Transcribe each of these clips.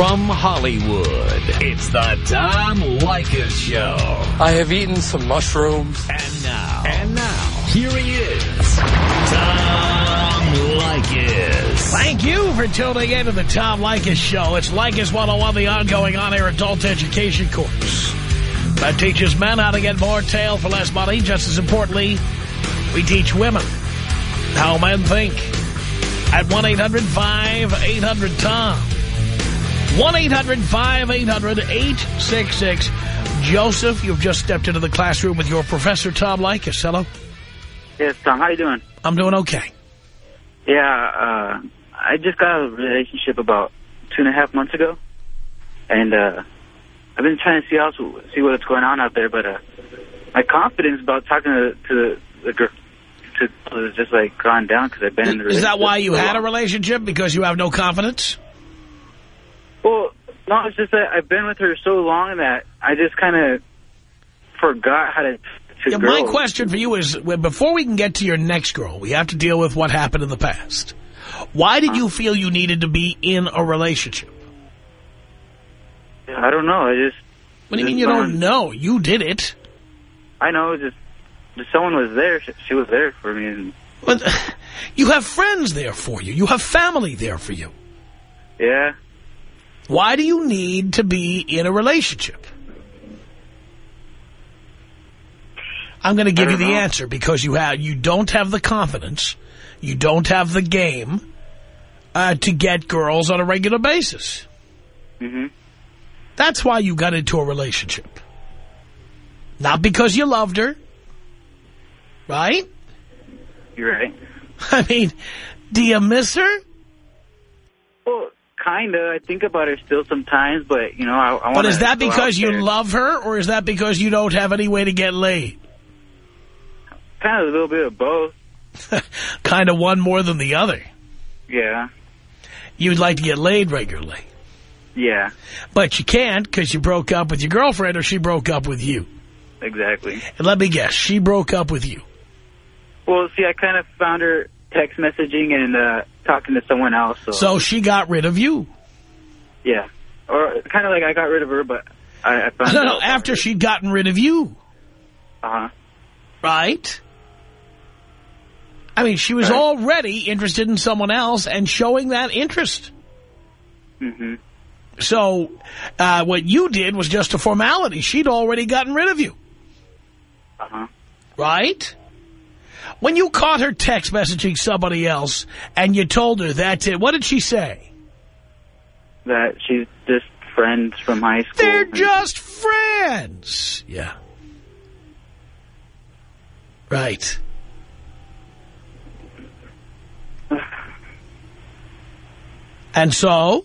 From Hollywood, it's the Tom Leykis Show. I have eaten some mushrooms. And now. And now. Here he is. Tom Leykis. Thank you for tuning in to the Tom Leykis Show. It's Leykis 101, the ongoing on-air adult education course that teaches men how to get more tail for less money. Just as importantly, we teach women how men think. At 1-800-5800-TOM. 1-800-5800-866. Joseph, you've just stepped into the classroom with your professor, Tom Leykis. Hello. Yes, Tom. How you doing? I'm doing okay. Yeah, uh, I just got a relationship about two and a half months ago, and uh, I've been trying to see also see what's going on out there, but uh, my confidence about talking to, to the girl to is just like gone down because I've been in the Is that why you had a relationship? Because you have no confidence? Well, no, it's just that I've been with her so long that I just kind of forgot how to. to Yeah, my question for you is, before we can get to your next girl, we have to deal with what happened in the past. Why did you feel you needed to be in a relationship? I don't know. I just. What do you mean you don't know? You did it. I know. Just, just someone was there. She, she was there for me. And, But you have friends there for you. You have family there for you. yeah. Why do you need to be in a relationship? I'm going to give you the know. answer because you have you don't have the confidence, you don't have the game uh, to get girls on a regular basis. hmm That's why you got into a relationship. Not because you loved her, right? You're right. I mean, do you miss her? Well, kind of. I think about her still sometimes, but, you know, I, I want But is that because you love her or is that because you don't have any way to get laid? Kind of a little bit of both. kind of one more than the other. Yeah. You'd like to get laid regularly. Yeah, But you can't because you broke up with your girlfriend or she broke up with you. exactly. And let me guess, she broke up with you. Well, see, I kind of found her text messaging and uh, talking to someone else. So, So she got rid of you. yeah. Or kind of like I got rid of her, but I, I found No, no, after she'd gotten rid of you, Uh-huh. right? I mean, she was Right. already interested in someone else and showing that interest. Mm-hmm. So uh, what you did was just a formality. She'd already gotten rid of you, Uh-huh. right? When you caught her text messaging somebody else and you told her that's it, what did she say? That she's just friends from high school. They're just friends. Yeah. Right. And so,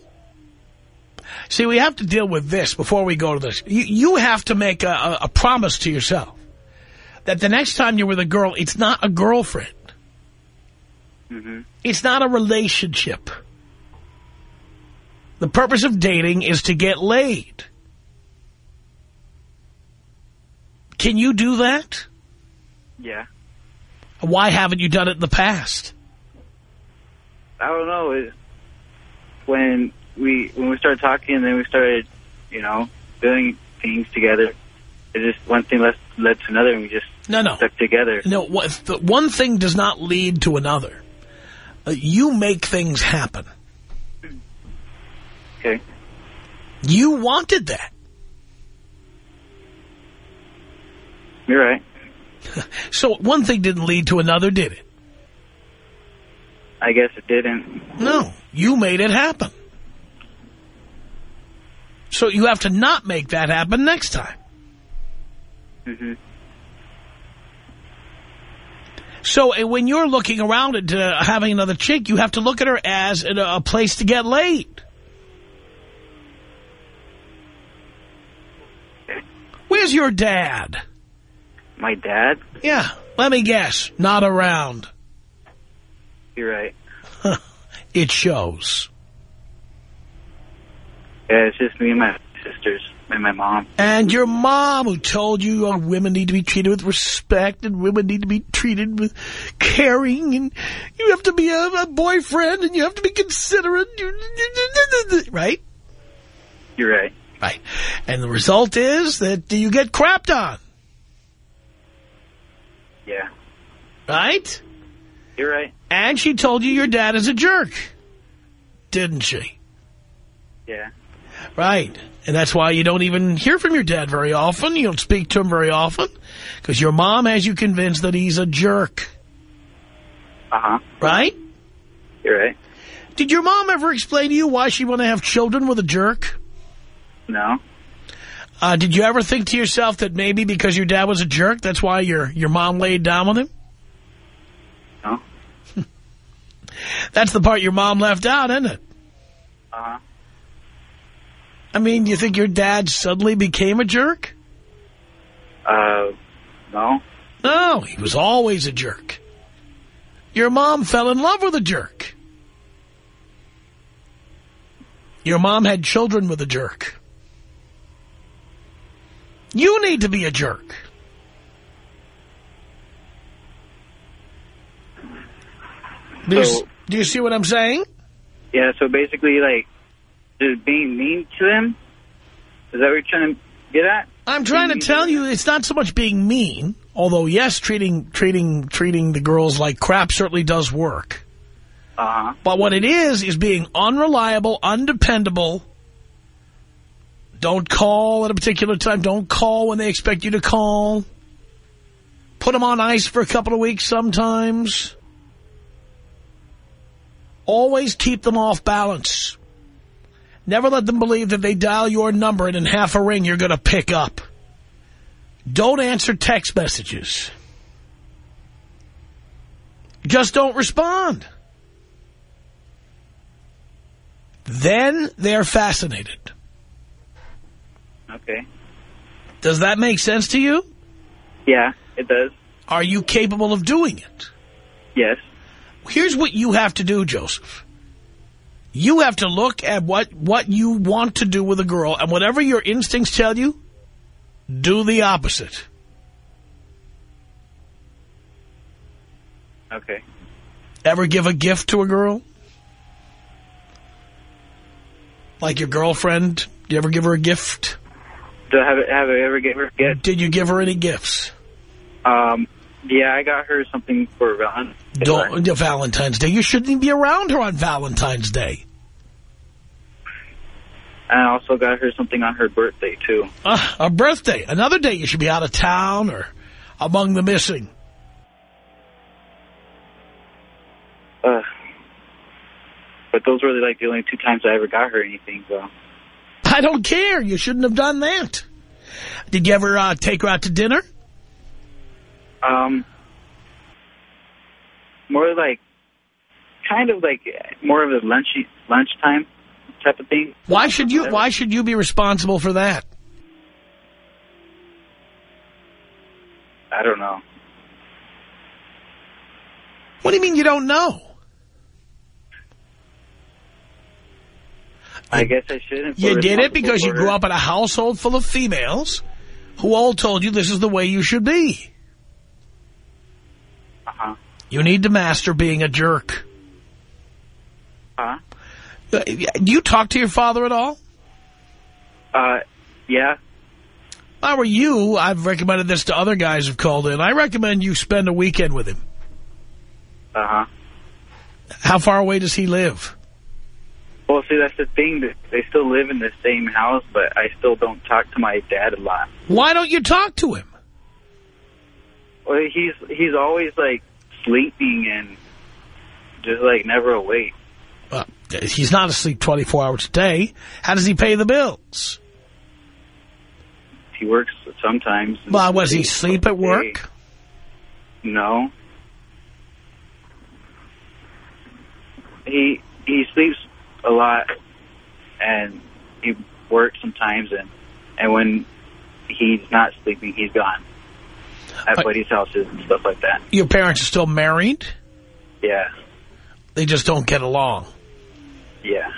see, we have to deal with this before we go to this. You, you have to make a, a, a promise to yourself that the next time you're with a girl, it's not a girlfriend. Mhm. It's not a relationship. The purpose of dating is to get laid. Can you do that? Yeah. Why haven't you done it in the past? I don't know. It, when we when we started talking, and then we started, you know, doing things together. It just one thing led led to another, and we just No, no. stuck together. No, one thing does not lead to another. Uh, you make things happen. Okay. You wanted that. You're right. So one thing didn't lead to another, did it? I guess it didn't. No, you made it happen. So you have to not make that happen next time. hmm So when you're looking around at uh, having another chick, you have to look at her as a, a place to get laid. Where's your dad? My dad. Yeah, let me guess. Not around. You're right. It shows. Yeah, it's just me and my sisters and my mom. And your mom who told you oh, women need to be treated with respect and women need to be treated with caring and you have to be a, a boyfriend and you have to be considerate. Right? You're right. Right. And the result is that you get crapped on. Yeah. Right? You're right. And she told you your dad is a jerk. Didn't she? Yeah. Right. And that's why you don't even hear from your dad very often. You don't speak to him very often. Because your mom has you convinced that he's a jerk. Uh-huh. Right? You're right. Did your mom ever explain to you why she want to have children with a jerk? No. Uh, did you ever think to yourself that maybe because your dad was a jerk, that's why your, your mom laid down with him? No. That's the part your mom left out, isn't it? Uh-huh. I mean, do you think your dad suddenly became a jerk? Uh, no. No, he was always a jerk. Your mom fell in love with a jerk. Your mom had children with a jerk. You need to be a jerk. Do you, do you see what I'm saying? Yeah, so basically, like, just being mean to him? Is that what you're trying to get at? I'm trying to tell you it's not so much being mean, although yes, treating treating treating the girls like crap certainly does work. Uh-huh. But what it is, is being unreliable, undependable. Don't call at a particular time. Don't call when they expect you to call. Put them on ice for a couple of weeks sometimes. Always keep them off balance. Never let them believe that they dial your number and in half a ring you're going to pick up. Don't answer text messages. Just don't respond. Then they're fascinated. Okay. Does that make sense to you? Yeah, it does. Are you capable of doing it? Yes. Here's what you have to do, Joseph. You have to look at what, what you want to do with a girl, and whatever your instincts tell you, do the opposite. Okay. Ever give a gift to a girl? Like your girlfriend? Do you ever give her a gift? Do I have, have I ever get her get? Did you give her any gifts? Um, yeah, I got her something for Valentine's. Don't, Valentine's Day. You shouldn't even be around her on Valentine's Day. And I also got her something on her birthday, too. Uh, a birthday. Another day you should be out of town or among the missing. Uh, but those were like the only two times I ever got her anything, so. I don't care. You shouldn't have done that. Did you ever uh, take her out to dinner? Um, more like, kind of like more of a lunch lunchtime type of thing. Why should you? Why should you be responsible for that? I don't know. What do you mean you don't know? I guess I shouldn't. You did it because you grew up in a household full of females who all told you this is the way you should be. You need to master being a jerk. Huh? Uh, Do you talk to your father at all? Uh, yeah. If I were you, I've recommended this to other guys who've called in. I recommend you spend a weekend with him. Uh-huh. How far away does he live? Well, see, that's the thing. That they still live in the same house, but I still don't talk to my dad a lot. Why don't you talk to him? Well, he's he's always like sleeping and just like never awake. Well, he's not asleep 24 hours a day. How does he pay the bills? He works sometimes. Well, was he sleep at work? No. He he sleeps a lot, and he works sometimes, and and when he's not sleeping, he's gone at Uh, buddies' houses and stuff like that. Your parents are still married? Yeah, They just don't get along. yeah.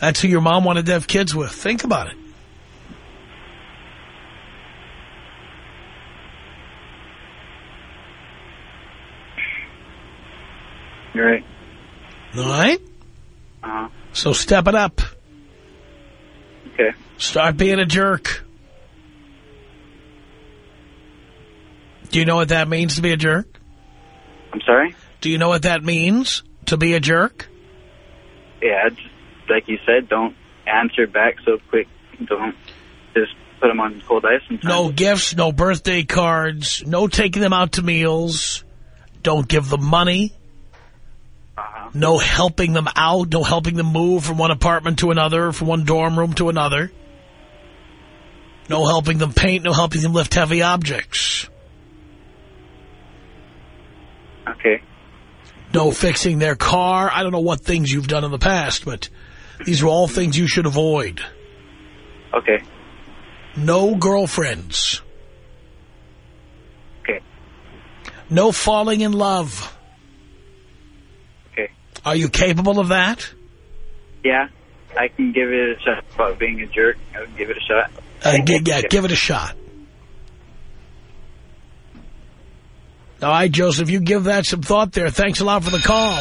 That's who your mom wanted to have kids with. Think about it. You're right. All right? Uh-huh. So step it up. Okay. Start being a jerk. Do you know what that means to be a jerk? I'm sorry? Do you know what that means to be a jerk? Yeah, like you said, don't answer back so quick. Don't just put them on cold ice. Sometimes. No gifts, no birthday cards, no taking them out to meals. Don't give them money. Uh-huh. No helping them out, no helping them move from one apartment to another, from one dorm room to another. No helping them paint, no helping them lift heavy objects. Okay. No fixing their car. I don't know what things you've done in the past, but these are all things you should avoid. Okay. No girlfriends. Okay. No falling in love. Okay. Are you capable of that? Yeah, I can give it a shot about being a jerk. I would give it a shot. Uh, yeah, give it a shot. All right, Joseph, you give that some thought there. Thanks a lot for the call.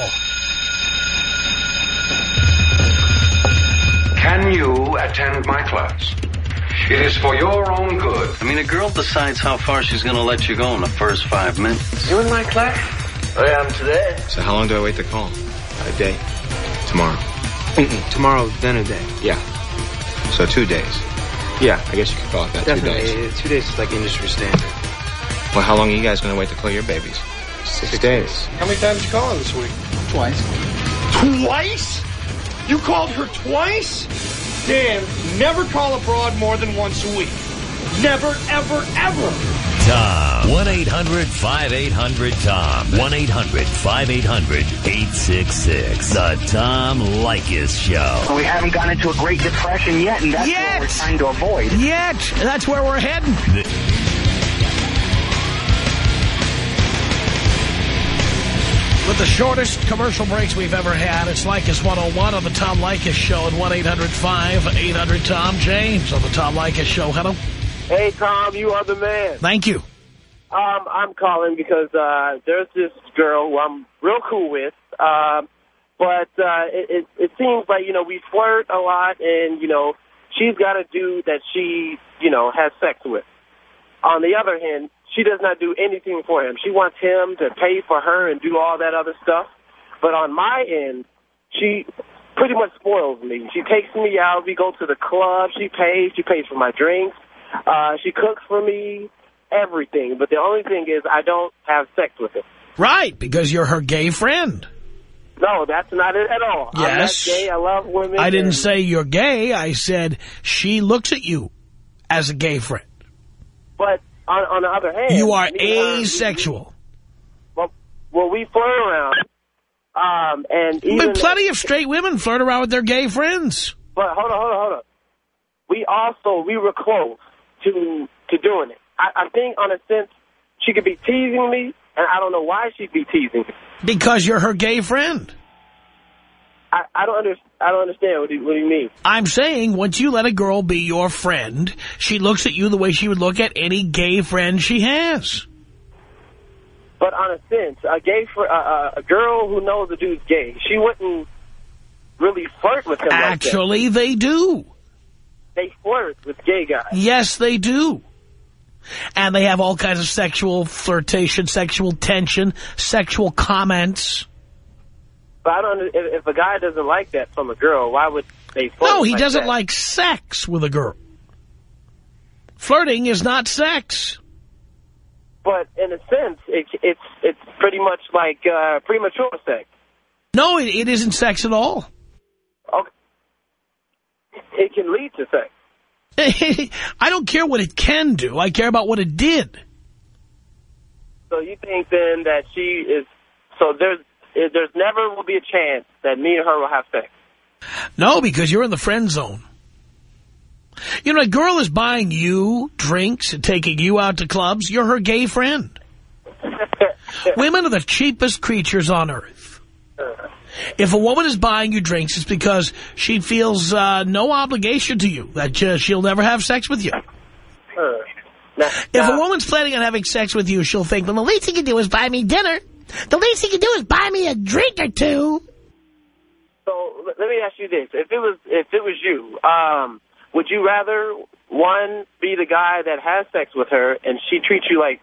Can you attend my class? It is for your own good. I mean, a girl decides how far she's going to let you go in the first five minutes. You in my class? I am today. So how long do I wait to call? A day. Tomorrow. Tomorrow, then a day. Yeah. So two days. Yeah, I guess you could call it that. Definitely. Two days. Uh, Two days is like industry standard. Well, how long are you guys going to wait to call your babies? Six, days. How many times you calling this week? Twice. Twice? You called her twice? Dan, never call abroad more than once a week. Never, ever, ever. Tom. 1-800-5800-TOM. 1-800-5800-866. The Tom Leykis Show. We haven't gone into a Great Depression yet, and that's Yet. what we're trying to avoid. Yet, that's where we're heading. With the shortest commercial breaks we've ever had, it's Leykis 101 on the Tom Leykis Show at 1-800-5800-TOM. James on the Tom Leykis Show. Hello. Hey, Tom, you are the man. Thank you. Um, I'm calling because uh, there's this girl who I'm real cool with, um, but uh, it, it, it seems like, you know, we flirt a lot, and, you know, she's got a dude that she, you know, has sex with. On the other hand, she does not do anything for him. She wants him to pay for her and do all that other stuff. But on my end, she pretty much spoils me. She takes me out. We go to the club. She pays. She pays for my drinks. Uh, she cooks for me, everything. But the only thing is I don't have sex with her. Right, because you're her gay friend. No, that's not it at all. Yes. I'm not gay. I love women. I didn't say you're gay. I said she looks at you as a gay friend. But on, on the other hand... You are me and her, asexual. Well, well, we flirt around. Um, and even... But plenty of straight women flirt around with their gay friends. But hold on, hold on, hold on. We also, we were close to to doing it. I, I think, on a sense, she could be teasing me, and I don't know why she'd be teasing me. Because you're her gay friend. I, I don't under, I don't understand what you, what you mean. I'm saying once you let a girl be your friend, she looks at you the way she would look at any gay friend she has. But on a sense, a gay fr- uh, a girl who knows a dude's gay, she wouldn't really flirt with him like Actually, they do. They flirt with gay guys. Yes, they do. And they have all kinds of sexual flirtation, sexual tension, sexual comments. But I don't. If, if a guy doesn't like that from a girl, why would they flirt? No, he like doesn't that? like sex with a girl. Flirting is not sex. But in a sense, it, it's it's pretty much like uh, premature sex. No, it, it isn't sex at all. Okay. It can lead to sex. I don't care what it can do. I care about what it did. So you think then that she is? So there's there's never will be a chance that me and her will have sex. No, because you're in the friend zone. You know, a girl is buying you drinks and taking you out to clubs. You're her gay friend. Women are the cheapest creatures on earth. If a woman is buying you drinks, it's because she feels uh, no obligation to you, that uh, she'll never have sex with you. Now, If a woman's planning on having sex with you, she'll think, well, the least he can do is buy me dinner. The least he can do is buy me a drink or two. so let me ask you this: if it was if it was you, um, would you rather one be the guy that has sex with her and she treats you like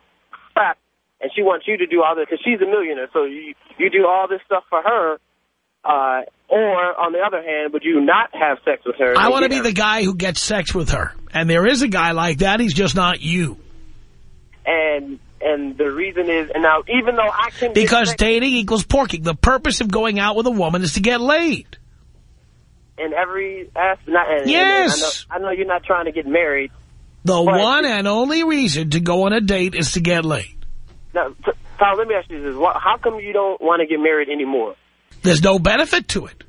crap, and she wants you to do all this because she's a millionaire, so you you do all this stuff for her. Uh, or on the other hand, would you not have sex with her? I want to be the guy who gets sex with her, and there is a guy like that. He's just not you. And and the reason is, and now even though I can because dating equals porking. The purpose of going out with a woman is to get laid. In every aspect, not, and, yes. And I, know, I know you're not trying to get married. The one and only reason to go on a date is to get laid. Now, Tom, let me ask you this: How come you don't want to get married anymore? There's no benefit to it.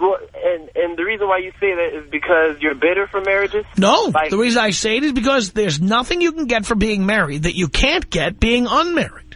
And and the reason why you say that is because you're bitter for marriages? No, like, the reason I say it is because there's nothing you can get from being married that you can't get being unmarried.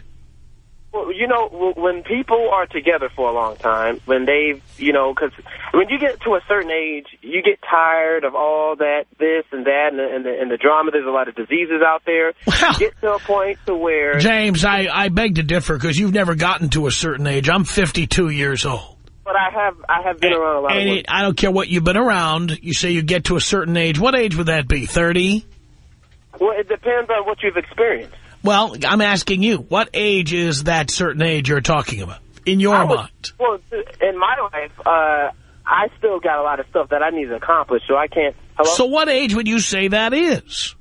Well, you know, when people are together for a long time, when they've, you know, because when you get to a certain age, you get tired of all that, this and that, and the, and the, and the drama. There's a lot of diseases out there. Well, you get to a point to where... James, I, I beg to differ because you've never gotten to a certain age. I'm 52 years old. But I have I have been and, around a lot and of it, I don't care what you've been around. You say you get to a certain age. What age would that be, 30? Well, it depends on what you've experienced. Well, I'm asking you, what age is that certain age you're talking about, in your was, mind? Well, in my life, uh, I still got a lot of stuff that I need to accomplish, so I can't... Hello? So what age would you say that is?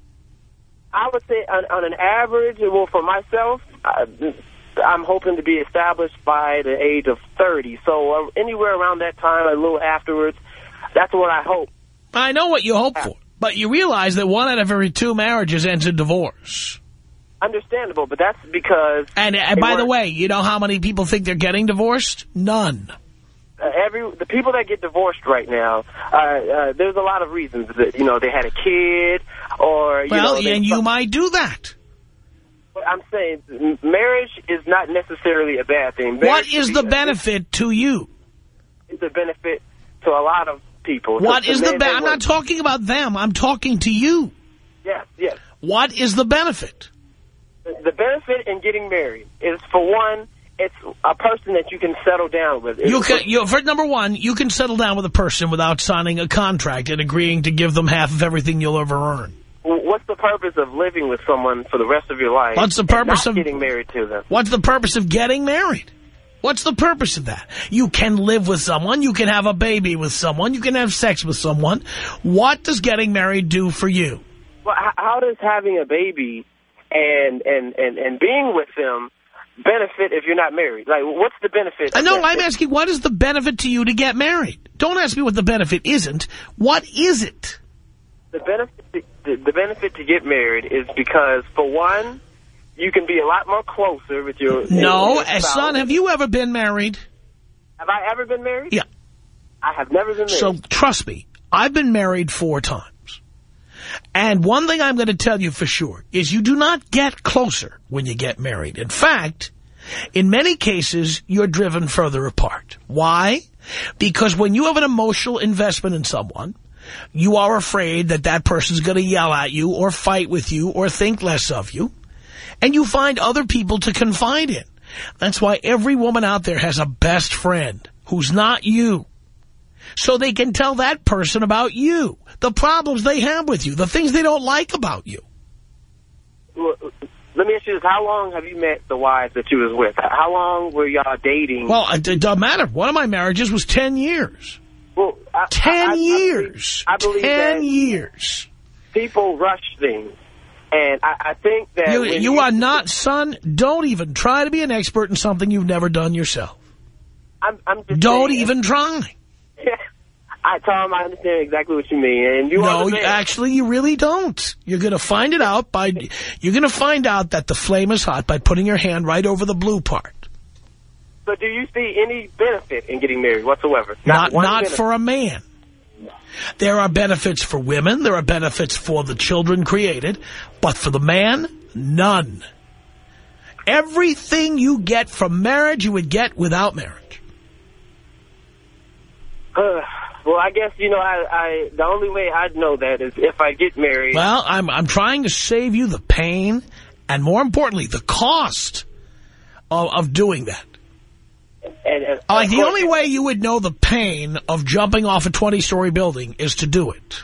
I would say on, on an average, well, for myself, I, I'm hoping to be established by the age of 30. So uh, anywhere around that time, a little afterwards, that's what I hope. I know what you hope for, but you realize that one out of every two marriages ends in divorce. Understandable, but that's because... And, and by the way, you know how many people think they're getting divorced? None. Uh, every the people that get divorced right now, uh, uh, there's a lot of reasons. That, you know, they had a kid, or you well, know, and you might do that. I'm saying marriage is not necessarily a bad thing. Marriage what is the benefit to you? It's a benefit to a lot of people. What to, is the benefit? I'm not talking about them. I'm talking to you. Yes, yes. What is the benefit? The benefit in getting married is, for one, it's a person that you can settle down with. You can, you, for number one, you can settle down with a person without signing a contract and agreeing to give them half of everything you'll ever earn. What's the purpose of living with someone for the rest of your life? What's the purpose of getting married to them? What's the purpose of getting married? What's the purpose of that? You can live with someone. You can have a baby with someone. You can have sex with someone. What does getting married do for you? Well, how does having a baby and and and and being with them benefit if you're not married? Like, what's the benefit? I know. I'm asking, what is the benefit to you to get married? Don't ask me what the benefit isn't. What is it? The benefit, the, the benefit to get married is because, for one, you can be a lot more closer with your. No, your son, have you ever been married? Have I ever been married? Yeah. I have never been married. So trust me, I've been married four times. And one thing I'm going to tell you for sure is you do not get closer when you get married. In fact, in many cases, you're driven further apart. Why? Because when you have an emotional investment in someone, you are afraid that that person's going to yell at you or fight with you or think less of you. And you find other people to confide in. That's why every woman out there has a best friend who's not you. So they can tell that person about you, the problems they have with you, the things they don't like about you. Well, let me ask you this. How long have you met the wives that you was with? How long were y'all dating? Well, it doesn't matter. One of my marriages was 10 years. Well, I, Ten I, I, years. I believe, believe Ten years. People rush things. And I, I think that... You, you, you are not, son, don't even try to be an expert in something you've never done yourself. I'm, I'm just Don't saying, even try. I, Tom, I understand exactly what you mean. And you no, understand. actually, you really don't. You're going to find it out by, you're going to find out that the flame is hot by putting your hand right over the blue part. But do you see any benefit in getting married whatsoever? Not, one not for a man. There are benefits for women. There are benefits for the children created. But for the man, none. Everything you get from marriage, you would get without marriage. Uh, well, I guess, you know, I, I the only way I'd know that is if I get married. Well, I'm, I'm trying to save you the pain and, more importantly, the cost of, of doing that. And, uh, and Like, the only way you would know the pain of jumping off a 20-story building is to do it.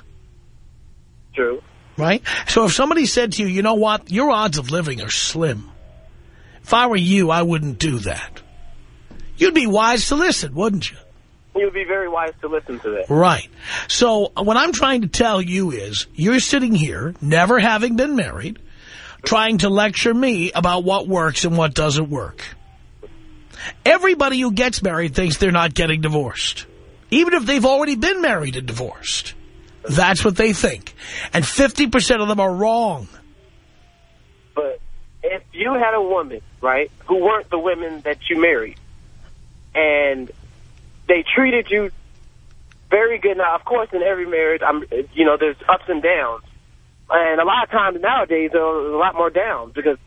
true. Right? So if somebody said to you, you know what, your odds of living are slim. If I were you, I wouldn't do that. You'd be wise to listen, wouldn't you? You'd be very wise to listen to that. Right. So uh, what I'm trying to tell you is you're sitting here, never having been married, trying to lecture me about what works and what doesn't work. Everybody who gets married thinks they're not getting divorced. Even if they've already been married and divorced. That's what they think. And 50% of them are wrong. But if you had a woman, right, who weren't the women that you married, and they treated you very good. Now, of course, in every marriage, I'm, you know, there's ups and downs. And a lot of times nowadays, there's a lot more downs because,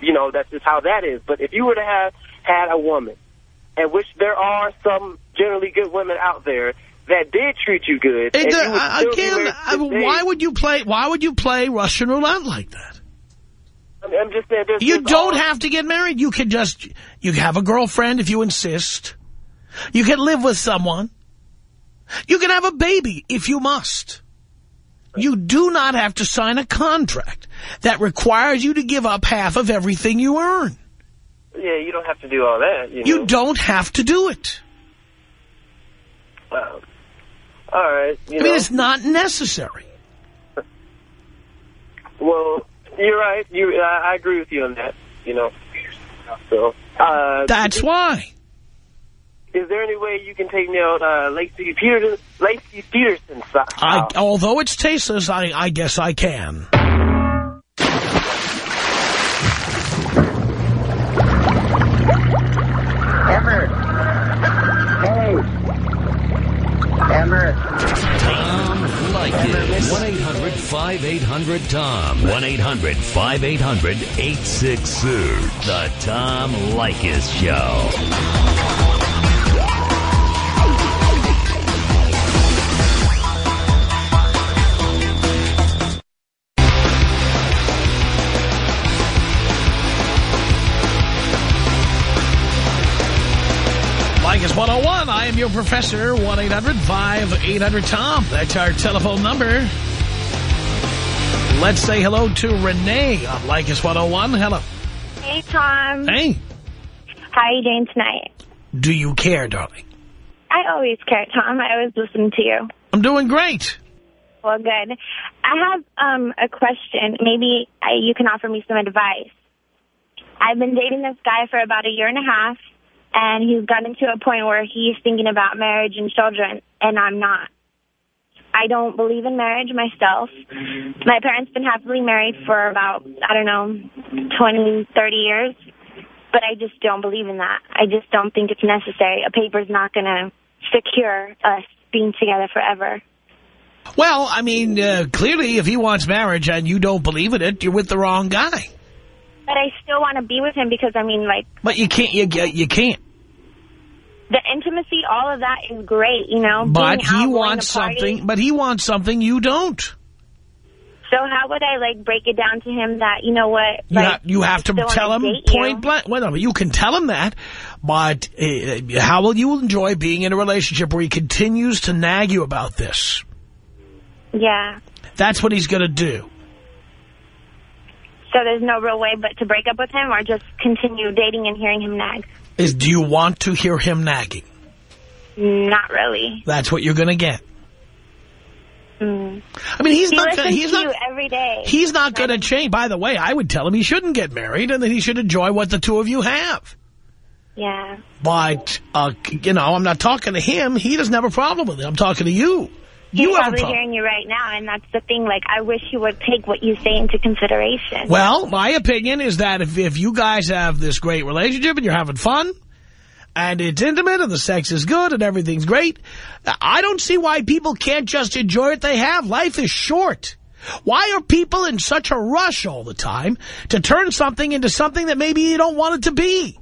you know, that's just how that is. But if you were to have had a woman, and which there are some generally good women out there that did treat you good. It, you would still be again, I, this why would you play? Why would you play Russian roulette like that? I'm I'm just saying, there's You just don't have to get married. You can just you have a girlfriend if you insist. You can live with someone. You can have a baby if you must. You do not have to sign a contract that requires you to give up half of everything you earn. Yeah, you don't have to do all that. You, You know? don't have to do it. Um, all right. You I mean, it's not necessary. Well, you're right. You, I, I agree with you on that. You know. So. Uh, That's why. Is there any way you can take me out uh, Laci Peterson, Laci Peterson? I, although it's tasteless, I, I guess I can. Emmer. Hey. Emmer. Tom Leykis. 1-800-5800-TOM. 1-800-5800-866. The Tom Leykis Show. Leykis 101, I am your professor. 1-800-5800-TOM. That's our telephone number. Let's say hello to Renee on Leykis 101. Hello. Hey, Tom. Hey, How are you doing tonight? do you care, darling? I always care, Tom. I always listen to you. I'm doing great. Well, good. I have um, a question. Maybe I, you can offer me some advice. I've been dating this guy for about a year and a half, and he's gotten to a point where he's thinking about marriage and children, and I'm not. I don't believe in marriage myself. My parents have been happily married for about, I don't know, 20, 30 years. But I just don't believe in that. I just don't think it's necessary. A paper's not going to secure us being together forever. Well, I mean, uh, clearly if he wants marriage and you don't believe in it, you're with the wrong guy. But I still want to be with him because, I mean, like, But you can't, you, you can't. the intimacy, all of that is great, you know. But being he out, wants something, but he wants something you don't. So how would I, like, break it down to him that, you know what? You, like, you have to tell him date you. point blank. Well, you can tell him that, but uh, how will you enjoy being in a relationship where he continues to nag you about this? Yeah. That's what he's going to do. So there's no real way but to break up with him or just continue dating and hearing him nag? Is do you want to hear him nagging? Not really. That's what you're going to get. Mm. I mean, he's he not. Gonna, he's not. you every day. He's not going to change. By the way, I would tell him he shouldn't get married and that he should enjoy what the two of you have. Yeah. But, uh, you know, I'm not talking to him. He doesn't have a problem with it. I'm talking to you. He's You probably hearing you right now, and that's the thing. Like, I wish you would take what you say into consideration. Well, my opinion is that if, if you guys have this great relationship and you're having fun and it's intimate and the sex is good and everything's great, I don't see why people can't just enjoy what they have. Life is short. Why are people in such a rush all the time to turn something into something that maybe you don't want it to be?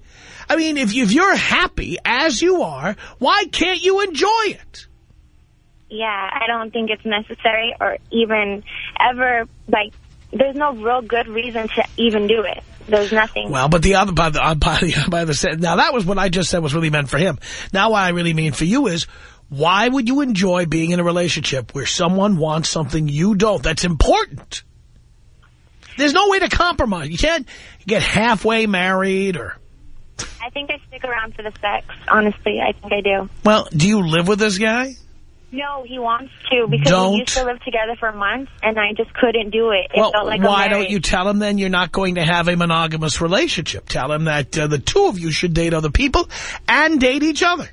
I mean, if, you, if you're happy as you are, why can't you enjoy it? Yeah, I don't think it's necessary or even ever, like, there's no real good reason to even do it. There's nothing. Well, but the other by the uh, by the by the now that was what I just said was really meant for him. Now what I really mean for you is Why would you enjoy being in a relationship where someone wants something you don't? That's important. There's no way to compromise. You can't get halfway married or... I think I stick around for the sex. Honestly, I think I do. Well, do you live with this guy? No, he wants to because Don't. we used to live together for months, and I just couldn't do it. It Well, felt like a why don't you tell him then you're not going to have a monogamous relationship? Tell him that uh, the two of you should date other people and date each other.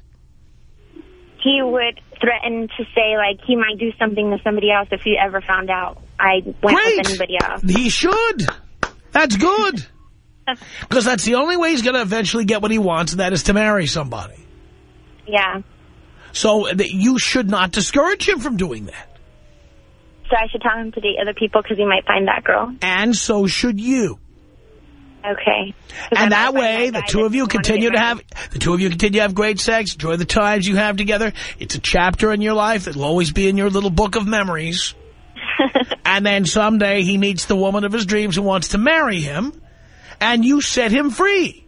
He would threaten to say, like, he might do something to somebody else if he ever found out I went Great. with anybody else. He should. That's good. Because that's the only way he's going to eventually get what he wants, and that is to marry somebody. Yeah. So th- you should not discourage him from doing that. So I should tell him to date other people because he might find that girl. And so should you. Okay. And that way, the two of you continue get to have the two of you continue to have great sex, enjoy the times you have together. It's a chapter in your life that will always be in your little book of memories. and then someday he meets the woman of his dreams who wants to marry him, and you set him free.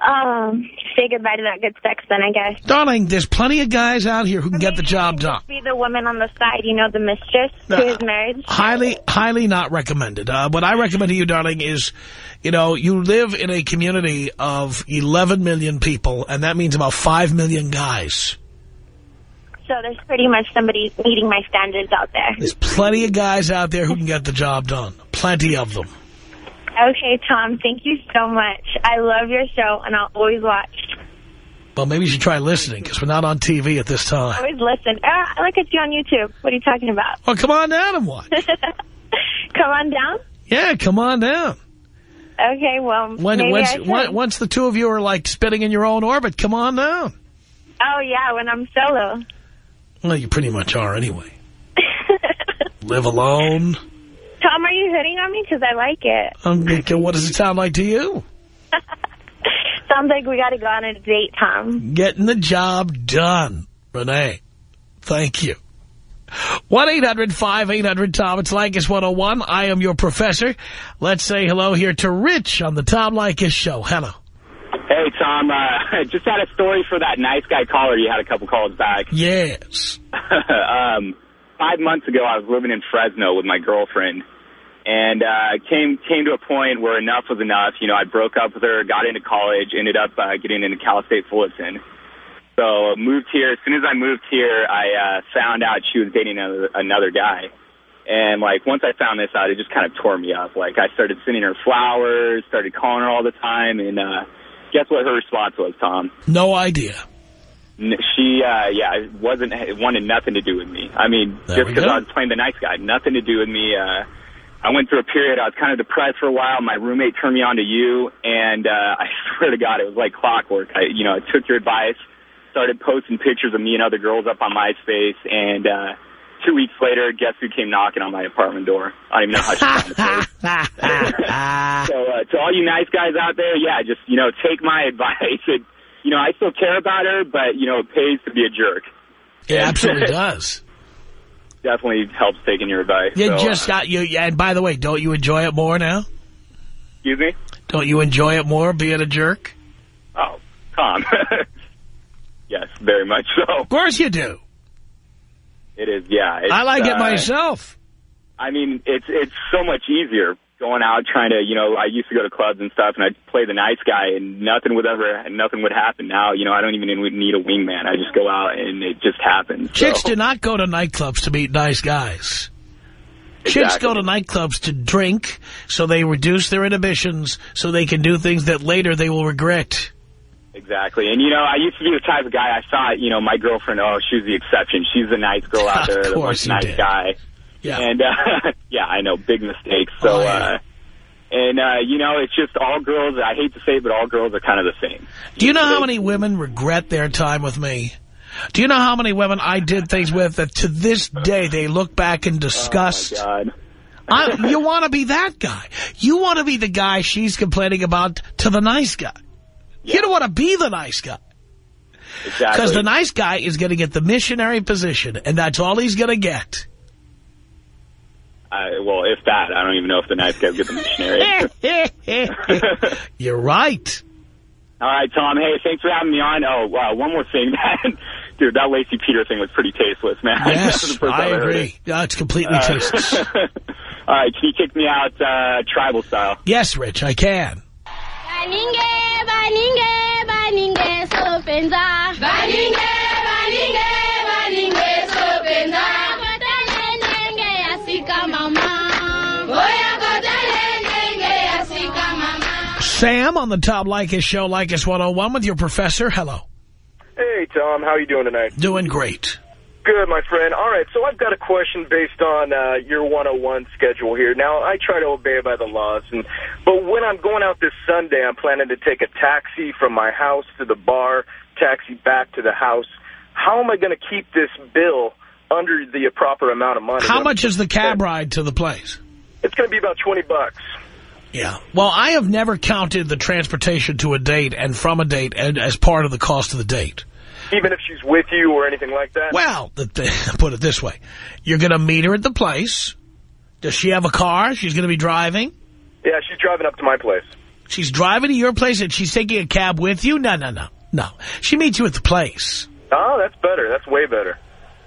Um, say goodbye to that good sex then, I guess. Darling, there's plenty of guys out here who can get the job done. Be the woman on the side, you know, the mistress Uh, to his marriage. Highly, highly not recommended. Uh, what I recommend to you, darling, is, you know, you live in a community of 11 million people, and that means about 5 million guys. So there's pretty much somebody meeting my standards out there. There's plenty of guys out there who can get the job done. Plenty of them. Okay, Tom, thank you so much. I love your show, and I'll always watch. Well, maybe you should try listening, because we're not on TV at this time. Always listen. Uh, I look at you on YouTube. What are you talking about? Well, come on down and watch. Come on down. Yeah, come on down. Okay, well, When, maybe once, I should. once once the two of you are, like, spinning in your own orbit, come on down. Oh, yeah, when I'm solo. Well, you pretty much are anyway. Live alone. Tom, are you hitting on me? Because I like it. Um, what does it sound like to you? Sounds like we got to go on a date, Tom. Getting the job done. Renee, thank you. 1-800-5800-TOM. It's Leykis 101. I am your professor. Let's say hello here to Rich on the Tom Leykis show. Hello. Hey, Tom. Uh, just had a story for that nice guy caller you had a couple calls back. Yes. um, five months ago, I was living in Fresno with my girlfriend, and uh, came came to a point where enough was enough. You know, I broke up with her, got into college, ended up uh, getting into Cal State Fullerton. So moved here. As soon as I moved here, I uh, found out she was dating another, another guy. And, like, once I found this out, it just kind of tore me up. Like, I started sending her flowers, started calling her all the time, and uh, guess what her response was, Tom? No idea. She, uh, yeah, wasn't, wanted nothing to do with me. I mean, There just because. I was playing the nice guy, nothing to do with me. Uh, I went through a period, I was kind of depressed for a while. My roommate turned me on to you, and uh, I swear to God, it was like clockwork. I, you know, I took your advice, started posting pictures of me and other girls up on MySpace, and uh, two weeks later, guess who came knocking on my apartment door? I don't even know how she found the place. so uh, to all you nice guys out there, yeah, just, you know, take my advice. It, you know, I still care about her, but, you know, it pays to be a jerk. It absolutely does. Definitely helps taking your advice. You so, just got you. And by the way, don't you enjoy it more now? excuse me? Don't you enjoy it more being a jerk? Oh, Tom. yes, very much so. Of course you do. It is, yeah. I like it uh, myself. I mean, it's it's so much easier going out trying to, you know, I used to go to clubs and stuff, and I'd play the nice guy, and nothing would ever, and nothing would happen. Now, you know, I don't even need a wingman. I just go out, and it just happens. Chicks so. do not go to nightclubs to meet nice guys. Chicks go to nightclubs to drink, so they reduce their inhibitions, so they can do things that later they will regret. Exactly. And, you know, I used to be the type of guy I thought, you know, my girlfriend, oh, she's the exception. She's the nice girl out there, the course most nice did. guy. Yeah. And, uh, yeah, I know, big mistakes. So, Oh, yeah. uh, and, uh, you know, it's just all girls, I hate to say it, but all girls are kind of the same. Do you know how many women regret their time with me? Do you know how many women I did things with that to this day they look back in disgust? Oh, my God. I, you want to be that guy. You want to be the guy she's complaining about to the nice guy. You don't want to be the nice guy. Exactly. Because the nice guy is going to get the missionary position, and that's all he's going to get. I, well, if that, I don't even know if the nice guys get the missionary. You're right. All right, Tom. Hey, thanks for having me on. Oh, wow, one more thing. Dude, that Laci Peter thing was pretty tasteless, man. Yes, first I agree. it. No, it's completely Uh, tasteless. All right, can you kick me out uh, tribal style? yes, Rich, I can. Baninge, baninge, baninge, sopenza. Baninge, baninge, baninge, sopenza. Kotale Sam on the Tom Leykis show, Leykis 101 with your professor. Hello. Hey, Tom. How you doing tonight? Doing great. Good, my friend. All right, so I've got a question based on uh, your 101 schedule here. Now, I try to obey by the laws, and but when I'm going out this Sunday, I'm planning to take a taxi from my house to the bar, taxi back to the house. How am I going to keep this bill under the proper amount of money? How much is the cab ride to the place? It's going to be about 20 bucks. Yeah. Well, I have never counted the transportation to a date and from a date and as part of the cost of the date. Even if she's with you or anything like that? Well, the, the, put it this way. You're going to meet her at the place. Does she have a car? She's going to be driving? Yeah, she's driving up to my place. She's driving to your place and she's taking a cab with you? No, no, no. No. She meets you at the place. Oh, that's better. That's way better.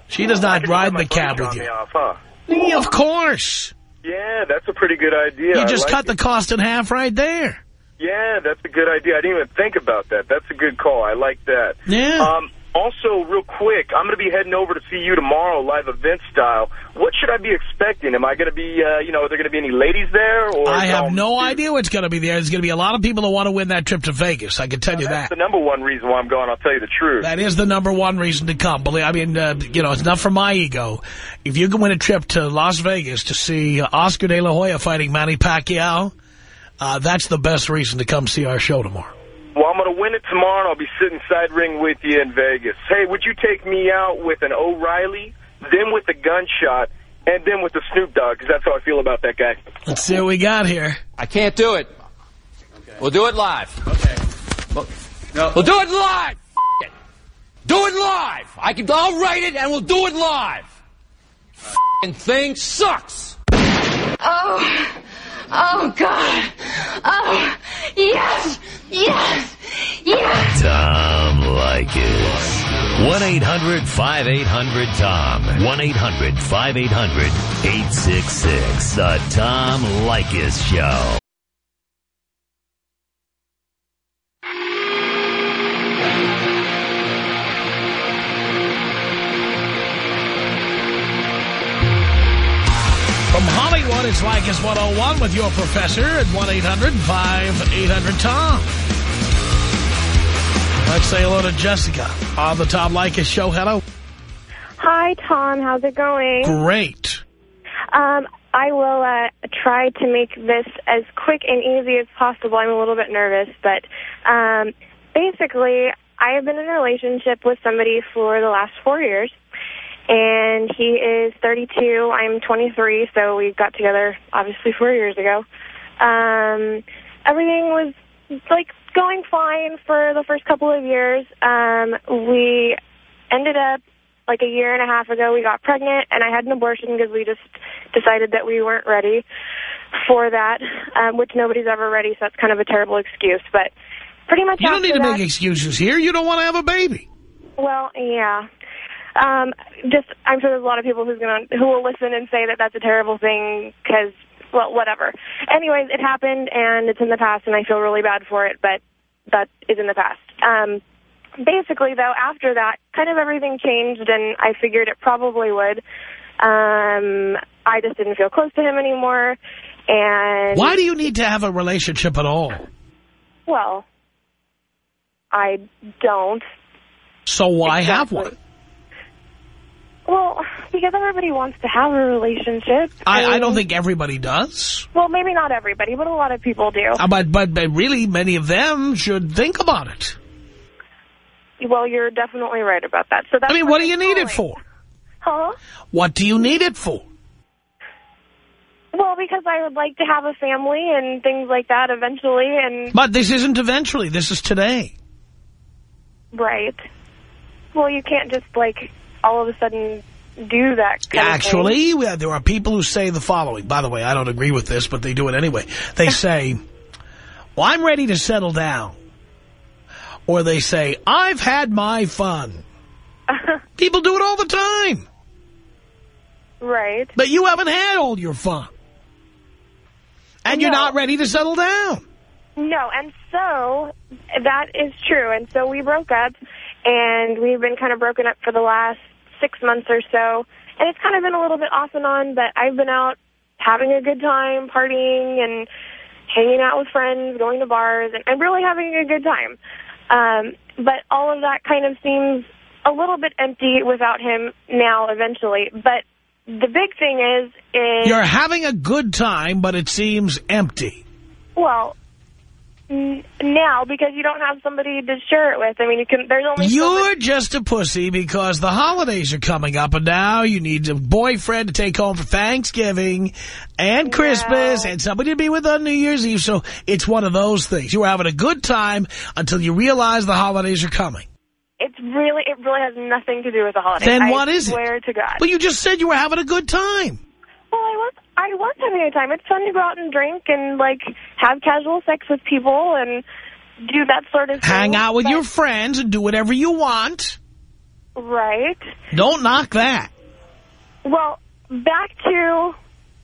She does not ride the cab with you. Me off, huh? Yeah, of course. Yeah, that's a pretty good idea. You just like cut it. the cost in half right there. Yeah, that's a good idea. I didn't even think about that. That's a good call. I like that. Yeah. Um, also, real quick, I'm going to be heading over to see you tomorrow, live event style. What should I be expecting? Am I going to be, uh, you know, are there going to be any ladies there? Or I have no idea what's going to be there. There's going to be a lot of people who want to win that trip to Vegas. I can tell you That's that. the number one reason why I'm going. I'll tell you the truth. That is the number one reason to come. Believe I mean, uh, you know, it's not for my ego. If you can win a trip to Las Vegas to see Oscar De La Hoya fighting Manny Pacquiao, uh, that's the best reason to come see our show tomorrow. Well, I'm going to win it tomorrow, and I'll be sitting side ring with you in Vegas. Hey, would you take me out with an O'Reilly, then with a gunshot, and then with the Snoop Dogg? Because that's how I feel about that guy. Let's see what we got here. I can't do it. We'll do it live. Okay. We'll, we'll do it live. It. Do it live. I can. I'll write it and we'll do it live. F***ing thing sucks. Oh, oh God. Oh, yes, yes, yes. Tom Leykis. 1-800-5800-TOM. 1-800-5800-866. The Tom Leykis Show. From it's Leykis 101 with your professor at 1-800-5800-TOM. Let's say hello to Jessica on the Tom Leykis show. Hello. Hi, Tom. How's it going? Great. Um, I will uh, try to make this as quick and easy as possible. I'm a little bit nervous, but um, basically, I have been in a relationship with somebody for the last four years, and he is 32. I'm 23, so we got together obviously four years ago. Um, everything was like going fine for the first couple of years. Um, we ended up like a year and a half ago we got pregnant and I had an abortion because we just decided that we weren't ready for that, um, which nobody's ever ready, so that's kind of a terrible excuse. But pretty much You don't need to that, make excuses here. You don't want to have a baby. well, yeah. Um, just I'm sure there's a lot of people who's gonna who will listen and say that that's a terrible thing because well, whatever. Anyways, it happened and it's in the past, and I feel really bad for it, but that is in the past. Um, basically, though, after that, kind of everything changed, and I figured it probably would. Um, I just didn't feel close to him anymore, and Why do you need to have a relationship at all? well, I don't. So why have one? Well, because everybody wants to have a relationship. I, I don't think everybody does. Well, maybe not everybody, but a lot of people do. Uh, But, but, but really, many of them should think about it. well, you're definitely right about that. So that's I mean, what do you need it for? Huh? What do you need it for? Well, because I would like to have a family and things like that eventually, and But this isn't eventually. This is today. right. Well, you can't just like all of a sudden do that. Actually, we- there are people who say the following. By the way, I don't agree with this, but they do it anyway. They say, well, I'm ready to settle down. or they say, I've had my fun. People do it all the time. Right. But you haven't had all your fun. And you're not ready to settle down. No, and so that is true. And so we broke up, and we've been kind of broken up for the last six months or so. And it's kind of been a little bit off and on, but I've been out having a good time, partying and hanging out with friends, going to bars, and I'm really having a good time. Um, but all of that kind of seems a little bit empty without him now eventually. But the big thing is, is You're having a good time, but it seems empty. well, now because you don't have somebody to share it with. I mean, you can. There's only You're just a pussy because the holidays are coming up, and now you need a boyfriend to take home for Thanksgiving and Christmas and somebody to be with on New Year's Eve. So it's one of those things. You were having a good time until you realize the holidays are coming. It's really, it really has nothing to do with the holidays. Then I what is it? swear to God. But you just said you were having a good time. Well, I was, I was having a time. It's fun to go out and drink and like have casual sex with people and do that sort of thing. Hang out with but- your friends and do whatever you want. right. Don't knock that. Well, back to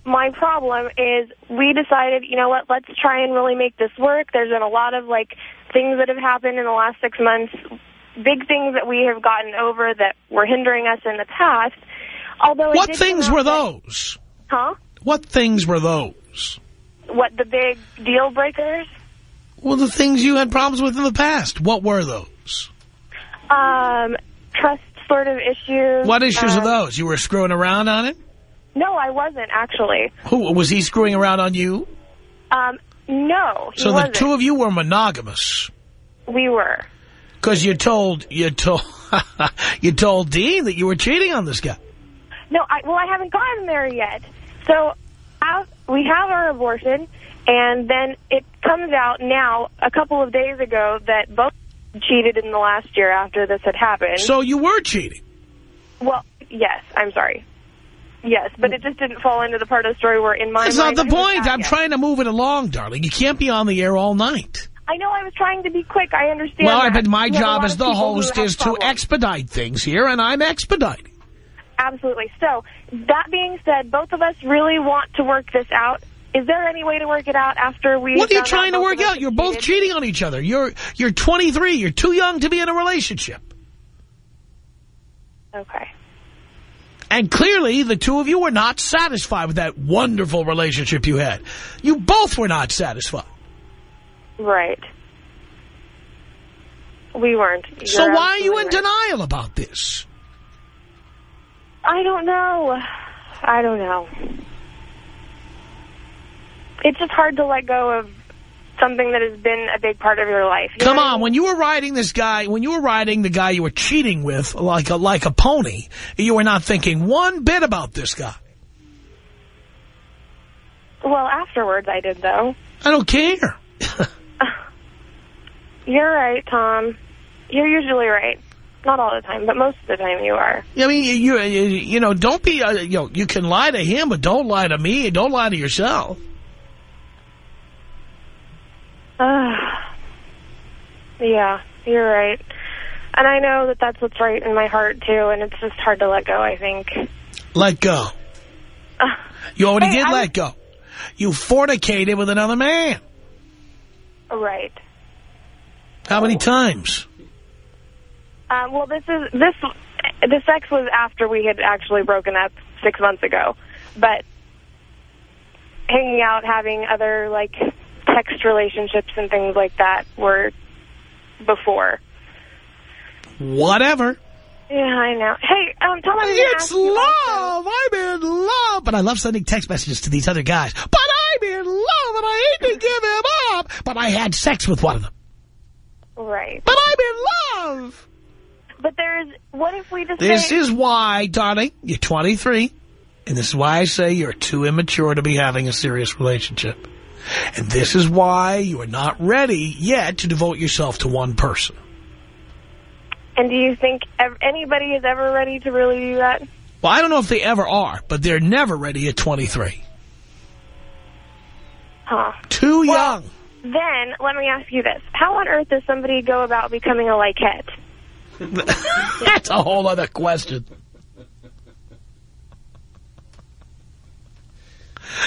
my problem is we decided, you know what, let's try and really make this work. There's been a lot of like things that have happened in the last six months, big things that we have gotten over that were hindering us in the past. Although What things were those? Huh? What things were those? What the big deal breakers? Well, the things you had problems with in the past. What were those? Um, trust sort of issues. What issues um, are those? You were screwing around on it? No, I wasn't actually. Who Was he screwing around on you? Um, no, he So the wasn't. two of you were monogamous. we were. Because you told, you told, you told Dean that you were cheating on this guy. No, I, well, I haven't gotten there yet. So we have our abortion, and then it comes out now, a couple of days ago, that both cheated in the last year after this had happened. So you were cheating. well, yes, I'm sorry. Yes, but it just didn't fall into the part of the story where in my That's mind... not the point. I'm yet. trying to move it along, darling. You can't be on the air all night. I know I was trying to be quick. I understand Well, that. but my You job as the host is to expedite things here, and I'm expediting. Absolutely. So, that being said, both of us really want to work this out. Is there any way to work it out after we... What are you trying to work out? You're both cheating on each other. You're you're 23. You're too young to be in a relationship. Okay. And clearly, the two of you were not satisfied with that wonderful relationship you had. You both were not satisfied. Right. We weren't. So You're why are you in right. denial about this? I don't know. I don't know. It's just hard to let go of something that has been a big part of your life. You Come what I on, mean? when you were riding this guy, when you were riding the guy you were cheating with like a like a pony, you were not thinking one bit about this guy. Well, afterwards I did, though. I don't care. You're right, Tom. You're usually right. Not all the time, but most of the time you are. I mean, you you, you know, don't be, uh, you know, you can lie to him, but don't lie to me, don't lie to yourself. yeah, you're right. And I know that that's what's right in my heart, too, and it's just hard to let go, I think. Let go. You already did I- let go. You fornicated with another man. Right. How many times? Um, well, this is this. The sex was after we had actually broken up six months ago, but hanging out, having other like text relationships and things like that were before. Whatever. Yeah, I know. Hey, um, Tom, I It's love. I'm in love. But I love sending text messages to these other guys. But I'm in love and I hate to give him up. But I had sex with one of them. Right. But I'm in love. But there's, what if we just This say, is why, darling, you're 23. And this is why I say you're too immature to be having a serious relationship. And this is why you are not ready yet to devote yourself to one person. and do you think anybody is ever ready to really do that? Well, I don't know if they ever are, but they're never ready at 23. Huh. Too young. then let me ask you this. How on earth does somebody go about becoming a Leykette? That's a whole other question.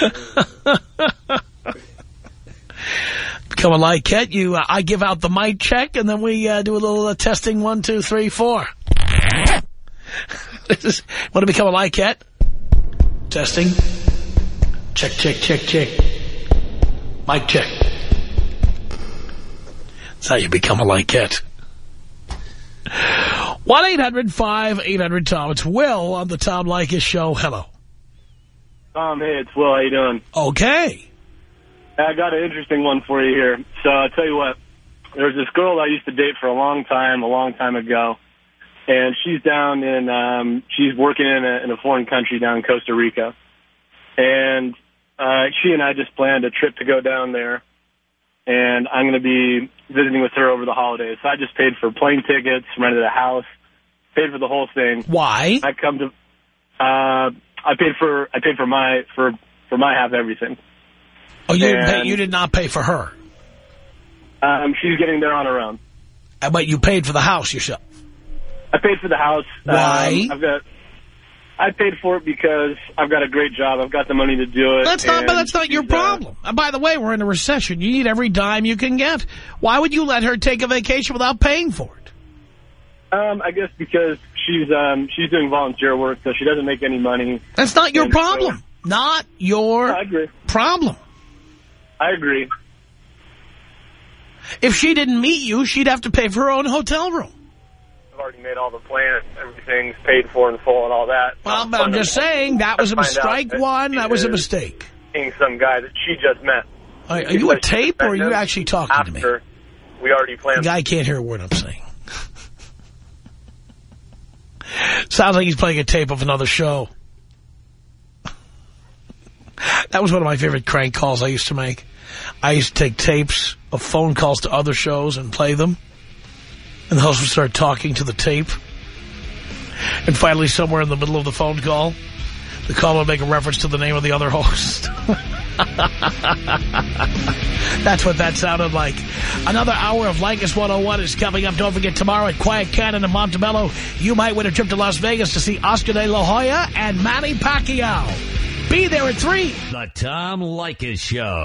Become a Leykette, you, uh, I give out the mic check, and then we uh, do a little uh, testing. One, two, three, four. this is, want to become a Leykette? Testing. Check, check, check, check. Mic check. That's how you become a Leykette. 1-800-5800-TOM. It's Will on the Tom Leykis show. Hello. Tom, hey, it's Will. How you doing? Okay. I got an interesting one for you here. So I'll tell you what. There was this girl I used to date for a long time, a long time ago. And she's down in, um, she's working in a, in a foreign country down in Costa Rica. And uh, she and I just planned a trip to go down there. And I'm going to be visiting with her over the holidays. So I just paid for plane tickets, rented a house, paid for the whole thing. Why? I come to, uh, I paid for, I paid for my, for, for my half everything. Oh, you didn't pay, you did not pay for her. Um, she's getting there on her own. Uh, But you paid for the house yourself. I paid for the house. Why? Um, I've got. I paid for it because I've got a great job. I've got the money to do it. That's not, but that's not your uh, problem. Uh, by the way, we're in a recession. You need every dime you can get. Why would you let her take a vacation without paying for it? Um, I guess because she's um she's doing volunteer work, so she doesn't make any money. That's not your And so- problem. Not your I agree. problem. I agree. If she didn't meet you, she'd have to pay for her own hotel room. I've already made all the plans. Everything's paid for in full and all that. Well, but I'm just saying, that was a strike one. That was a mistake. Seeing some guy that she just met. Are, are you a tape or are you actually talking to me? We already planned. The guy can't hear a word I'm saying. Sounds like he's playing a tape of another show. That was one of my favorite crank calls I used to make. I used to take tapes of phone calls to other shows and play them. And the host would start talking to the tape. And finally, somewhere in the middle of the phone call, the caller would make a reference to the name of the other host. That's what that sounded like. Another hour of Leykis 101 is coming up. Don't forget, tomorrow at Quiet Cannon in Montebello, you might win a trip to Las Vegas to see Oscar de la Hoya and Manny Pacquiao. Be there at 3. The Tom Leykis Show.